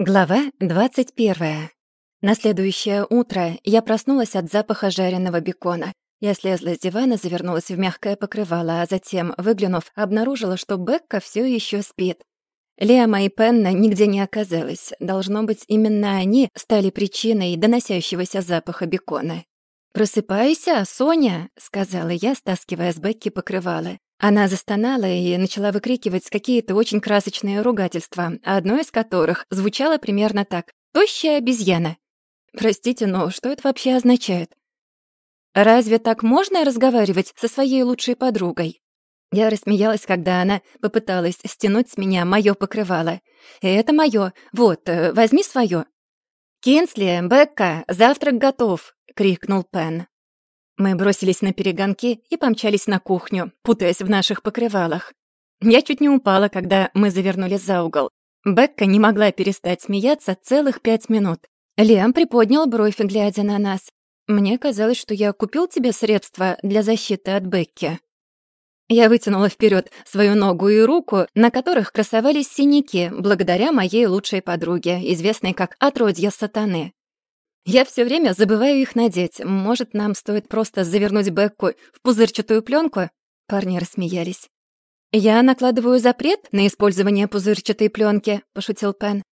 Глава 21. На следующее утро я проснулась от запаха жареного бекона. Я слезла с дивана, завернулась в мягкое покрывало, а затем, выглянув, обнаружила, что Бекка все еще спит. Лема и Пенна нигде не оказалось. Должно быть, именно они стали причиной доносящегося запаха бекона. «Просыпайся, Соня!» — сказала я, стаскивая с Бекки покрывало. Она застонала и начала выкрикивать какие-то очень красочные ругательства, одно из которых звучало примерно так «Тощая обезьяна». Простите, но что это вообще означает? Разве так можно разговаривать со своей лучшей подругой? Я рассмеялась, когда она попыталась стянуть с меня моё покрывало. «Это моё. Вот, э, возьми своё». «Кинсли, Бекка, завтрак готов!» — крикнул Пен. Мы бросились на перегонки и помчались на кухню, путаясь в наших покрывалах. Я чуть не упала, когда мы завернули за угол. Бекка не могла перестать смеяться целых пять минут. Лиам приподнял бровь, глядя на нас. «Мне казалось, что я купил тебе средства для защиты от Бекки». Я вытянула вперед свою ногу и руку, на которых красовались синяки, благодаря моей лучшей подруге, известной как «Отродье сатаны». Я все время забываю их надеть. Может, нам стоит просто завернуть Бекку в пузырчатую пленку? Парни рассмеялись. «Я накладываю запрет на использование пузырчатой пленки, пошутил Пен.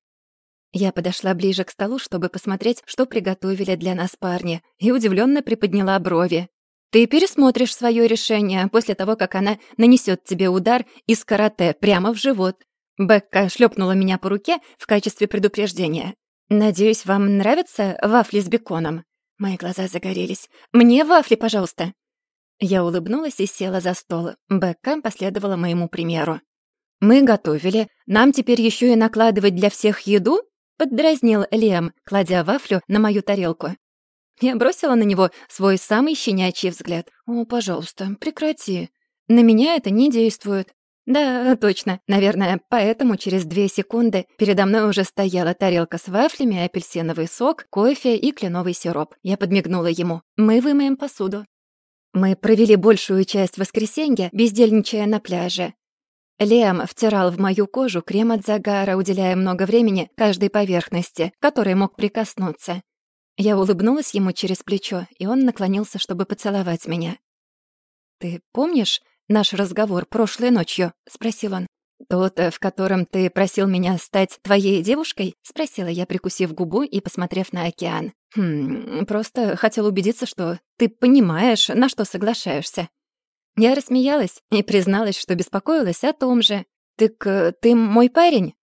Я подошла ближе к столу, чтобы посмотреть, что приготовили для нас парни, и удивленно приподняла брови. «Ты пересмотришь свое решение после того, как она нанесет тебе удар из карате прямо в живот». Бекка шлепнула меня по руке в качестве предупреждения. «Надеюсь, вам нравятся вафли с беконом?» Мои глаза загорелись. «Мне вафли, пожалуйста!» Я улыбнулась и села за стол. Бекка последовала моему примеру. «Мы готовили. Нам теперь еще и накладывать для всех еду?» — поддразнил Лем, кладя вафлю на мою тарелку. Я бросила на него свой самый щенячий взгляд. «О, пожалуйста, прекрати. На меня это не действует. Да, точно. Наверное, поэтому через две секунды передо мной уже стояла тарелка с вафлями, апельсиновый сок, кофе и кленовый сироп. Я подмигнула ему. «Мы вымоем посуду». Мы провели большую часть воскресенья, бездельничая на пляже. Лем втирал в мою кожу крем от загара, уделяя много времени каждой поверхности, которой мог прикоснуться. Я улыбнулась ему через плечо, и он наклонился, чтобы поцеловать меня. «Ты помнишь, наш разговор прошлой ночью?» — спросил он. «Тот, э, в котором ты просил меня стать твоей девушкой?» — спросила я, прикусив губу и посмотрев на океан. «Хм, просто хотел убедиться, что ты понимаешь, на что соглашаешься». Я рассмеялась и призналась, что беспокоилась о том же. «Так э, ты мой парень?»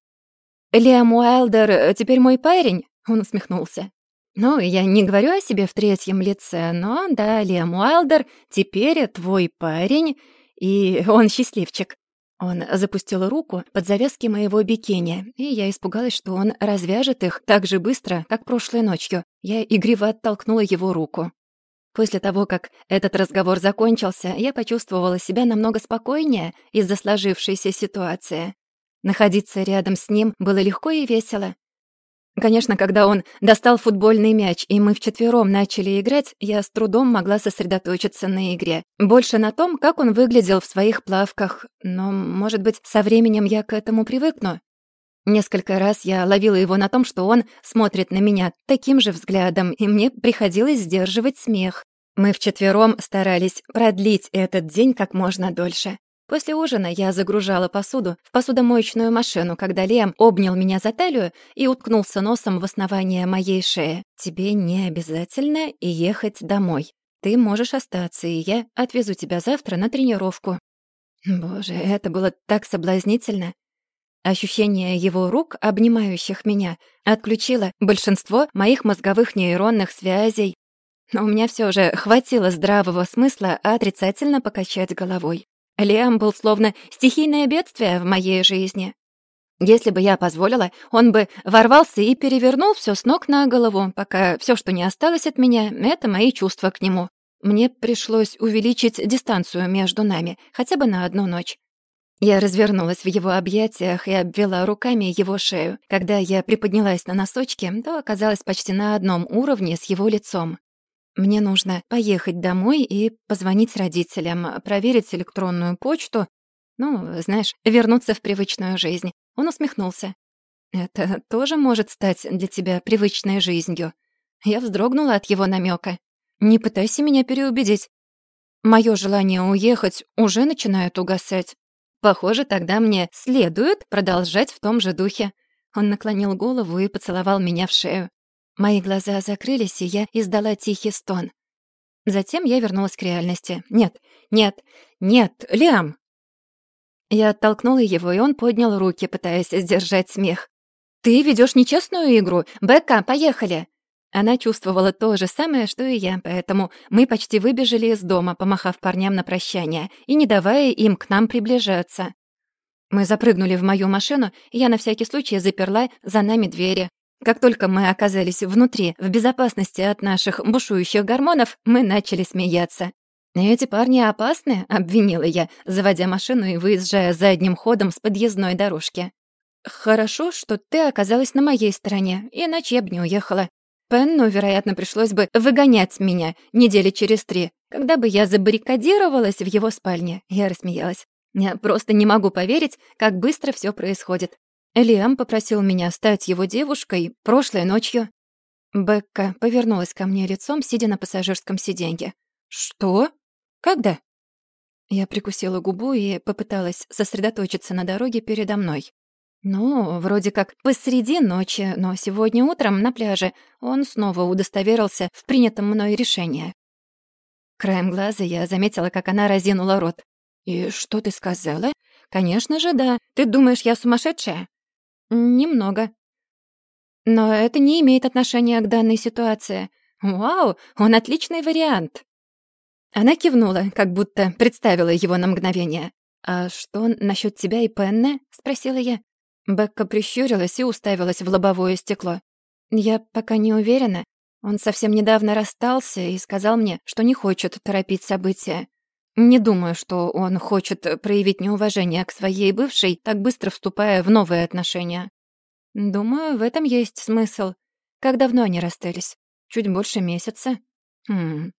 «Лиам Уайлдер э, теперь мой парень?» — он усмехнулся. «Ну, я не говорю о себе в третьем лице, но да, Лиам Уайлдер теперь твой парень, и он счастливчик». Он запустил руку под завязки моего бикини, и я испугалась, что он развяжет их так же быстро, как прошлой ночью. Я игриво оттолкнула его руку. После того, как этот разговор закончился, я почувствовала себя намного спокойнее из-за сложившейся ситуации. Находиться рядом с ним было легко и весело. Конечно, когда он достал футбольный мяч, и мы вчетвером начали играть, я с трудом могла сосредоточиться на игре. Больше на том, как он выглядел в своих плавках. Но, может быть, со временем я к этому привыкну. Несколько раз я ловила его на том, что он смотрит на меня таким же взглядом, и мне приходилось сдерживать смех. Мы вчетвером старались продлить этот день как можно дольше. После ужина я загружала посуду в посудомоечную машину, когда Лем обнял меня за талию и уткнулся носом в основание моей шеи. «Тебе не обязательно ехать домой. Ты можешь остаться, и я отвезу тебя завтра на тренировку». Боже, это было так соблазнительно. Ощущение его рук, обнимающих меня, отключило большинство моих мозговых нейронных связей. Но у меня все же хватило здравого смысла отрицательно покачать головой. Лиам был словно стихийное бедствие в моей жизни. Если бы я позволила, он бы ворвался и перевернул все с ног на голову, пока все, что не осталось от меня, — это мои чувства к нему. Мне пришлось увеличить дистанцию между нами, хотя бы на одну ночь. Я развернулась в его объятиях и обвела руками его шею. Когда я приподнялась на носочки, то оказалась почти на одном уровне с его лицом. Мне нужно поехать домой и позвонить родителям, проверить электронную почту, ну, знаешь, вернуться в привычную жизнь. Он усмехнулся. Это тоже может стать для тебя привычной жизнью. Я вздрогнула от его намека. Не пытайся меня переубедить. Мое желание уехать уже начинает угасать. Похоже, тогда мне следует продолжать в том же духе. Он наклонил голову и поцеловал меня в шею. Мои глаза закрылись, и я издала тихий стон. Затем я вернулась к реальности. «Нет, нет, нет, Лиам!» Я оттолкнула его, и он поднял руки, пытаясь сдержать смех. «Ты ведёшь нечестную игру! Бекка, поехали!» Она чувствовала то же самое, что и я, поэтому мы почти выбежали из дома, помахав парням на прощание и не давая им к нам приближаться. Мы запрыгнули в мою машину, и я на всякий случай заперла за нами двери. Как только мы оказались внутри, в безопасности от наших бушующих гормонов, мы начали смеяться. «Эти парни опасны?» — обвинила я, заводя машину и выезжая задним ходом с подъездной дорожки. «Хорошо, что ты оказалась на моей стороне, иначе я бы не уехала. Пенну, вероятно, пришлось бы выгонять меня недели через три, когда бы я забаррикадировалась в его спальне. Я рассмеялась. Я просто не могу поверить, как быстро все происходит. Лиам попросил меня стать его девушкой прошлой ночью. Бекка повернулась ко мне лицом, сидя на пассажирском сиденье. «Что? Когда?» Я прикусила губу и попыталась сосредоточиться на дороге передо мной. Ну, вроде как посреди ночи, но сегодня утром на пляже он снова удостоверился в принятом мной решении. Краем глаза я заметила, как она разинула рот. «И что ты сказала?» «Конечно же, да. Ты думаешь, я сумасшедшая?» «Немного». «Но это не имеет отношения к данной ситуации. Вау, он отличный вариант». Она кивнула, как будто представила его на мгновение. «А что насчет тебя и Пенне?» — спросила я. Бекка прищурилась и уставилась в лобовое стекло. «Я пока не уверена. Он совсем недавно расстался и сказал мне, что не хочет торопить события. Не думаю, что он хочет проявить неуважение к своей бывшей, так быстро вступая в новые отношения. Думаю, в этом есть смысл. Как давно они расстались? Чуть больше месяца. Хм,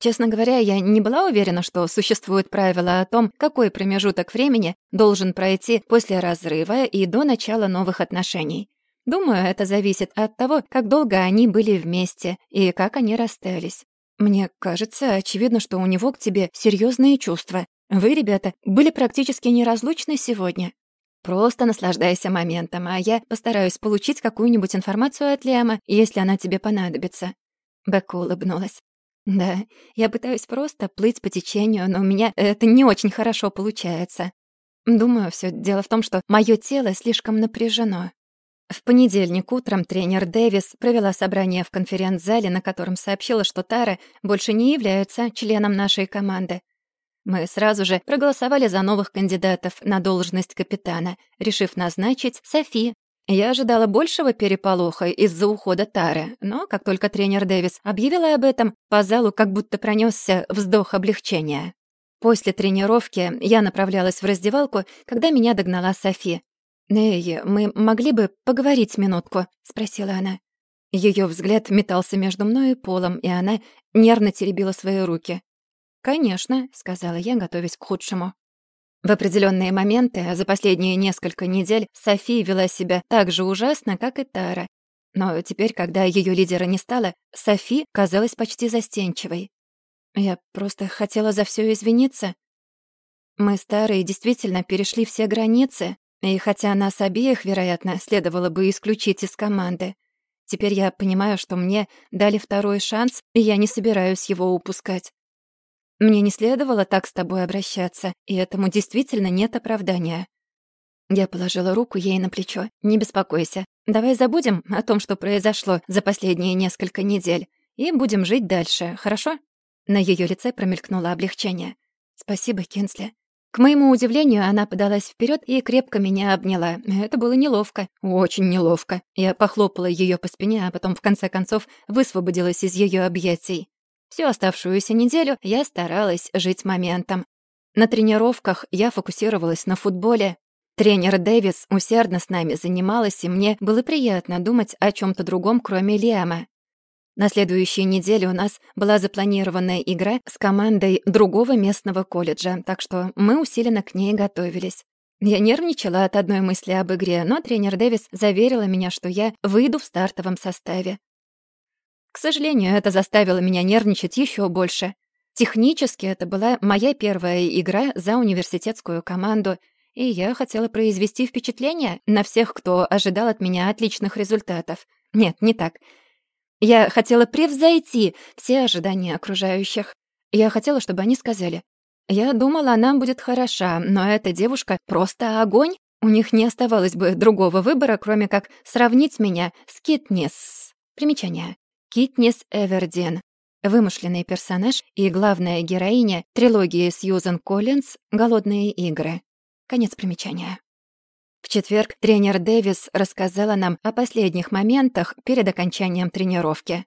Честно говоря, я не была уверена, что существуют правила о том, какой промежуток времени должен пройти после разрыва и до начала новых отношений. Думаю, это зависит от того, как долго они были вместе и как они расстались. Мне кажется, очевидно, что у него к тебе серьезные чувства. Вы, ребята, были практически неразлучны сегодня. Просто наслаждайся моментом, а я постараюсь получить какую-нибудь информацию от Лиама, если она тебе понадобится». Бекка улыбнулась. Да, я пытаюсь просто плыть по течению, но у меня это не очень хорошо получается. Думаю, все дело в том, что мое тело слишком напряжено. В понедельник утром тренер Дэвис провела собрание в конференц-зале, на котором сообщила, что Тара больше не является членом нашей команды. Мы сразу же проголосовали за новых кандидатов на должность капитана, решив назначить Софи я ожидала большего переполоха из-за ухода Тары, но как только тренер Дэвис объявила об этом, по залу как будто пронесся вздох облегчения. После тренировки я направлялась в раздевалку, когда меня догнала Софи. «Эй, мы могли бы поговорить минутку?» — спросила она. Ее взгляд метался между мной и полом, и она нервно теребила свои руки. «Конечно», — сказала я, готовясь к худшему. В определенные моменты за последние несколько недель София вела себя так же ужасно, как и Тара. Но теперь, когда ее лидера не стало, Софи казалась почти застенчивой. Я просто хотела за все извиниться. Мы старые действительно перешли все границы, и хотя нас обеих, вероятно, следовало бы исключить из команды, теперь я понимаю, что мне дали второй шанс, и я не собираюсь его упускать. Мне не следовало так с тобой обращаться, и этому действительно нет оправдания». Я положила руку ей на плечо. «Не беспокойся. Давай забудем о том, что произошло за последние несколько недель, и будем жить дальше, хорошо?» На ее лице промелькнуло облегчение. «Спасибо, Кинсли». К моему удивлению, она подалась вперед и крепко меня обняла. Это было неловко, очень неловко. Я похлопала ее по спине, а потом, в конце концов, высвободилась из ее объятий. Всю оставшуюся неделю я старалась жить моментом. На тренировках я фокусировалась на футболе. Тренер Дэвис усердно с нами занималась, и мне было приятно думать о чем то другом, кроме Лиама. На следующей неделе у нас была запланированная игра с командой другого местного колледжа, так что мы усиленно к ней готовились. Я нервничала от одной мысли об игре, но тренер Дэвис заверила меня, что я выйду в стартовом составе. К сожалению, это заставило меня нервничать еще больше. Технически это была моя первая игра за университетскую команду, и я хотела произвести впечатление на всех, кто ожидал от меня отличных результатов. Нет, не так. Я хотела превзойти все ожидания окружающих. Я хотела, чтобы они сказали, «Я думала, она будет хороша, но эта девушка просто огонь». У них не оставалось бы другого выбора, кроме как сравнить меня с Китнис. Примечание. Китнис Эверден. Вымышленный персонаж и главная героиня трилогии Сьюзен Коллинз «Голодные игры». Конец примечания. В четверг тренер Дэвис рассказала нам о последних моментах перед окончанием тренировки.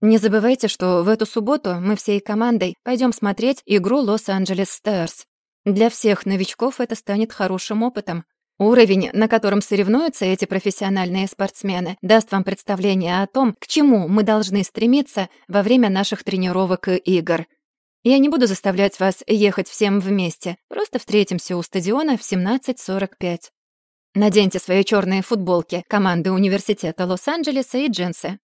Не забывайте, что в эту субботу мы всей командой пойдем смотреть игру Лос-Анджелес Стэрс. Для всех новичков это станет хорошим опытом. Уровень, на котором соревнуются эти профессиональные спортсмены, даст вам представление о том, к чему мы должны стремиться во время наших тренировок и игр. Я не буду заставлять вас ехать всем вместе. Просто встретимся у стадиона в 17.45. Наденьте свои черные футболки команды университета Лос-Анджелеса и джинсы.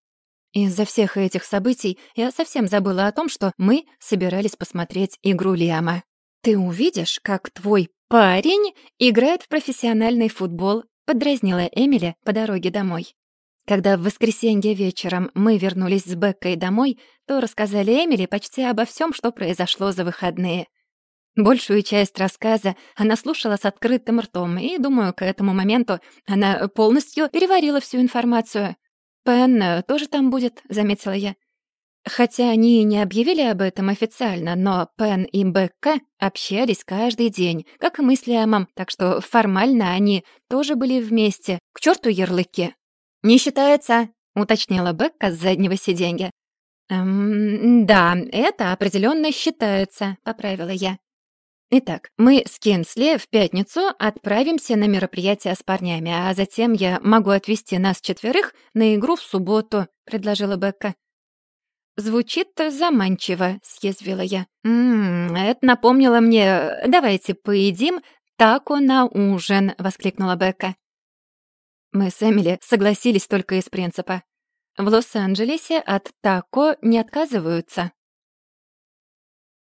Из-за всех этих событий я совсем забыла о том, что мы собирались посмотреть игру Лиама. «Ты увидишь, как твой парень играет в профессиональный футбол», — подразнила Эмили по дороге домой. Когда в воскресенье вечером мы вернулись с Беккой домой, то рассказали Эмили почти обо всем, что произошло за выходные — Большую часть рассказа она слушала с открытым ртом, и, думаю, к этому моменту она полностью переварила всю информацию. «Пен э, тоже там будет», — заметила я. Хотя они не объявили об этом официально, но Пен и Бекка общались каждый день, как и мы с Лиамом, так что формально они тоже были вместе. К черту ярлыки. «Не считается», — уточнила Бекка с заднего сиденья. «Эм, «Да, это определенно считается», — поправила я. Итак, мы с Кинсли в пятницу отправимся на мероприятие с парнями, а затем я могу отвезти нас четверых на игру в субботу», — предложила Бекка. «Звучит заманчиво», — съязвила я. «Ммм, это напомнило мне... Давайте поедим тако на ужин», — воскликнула Бекка. Мы с Эмили согласились только из принципа. В Лос-Анджелесе от тако не отказываются.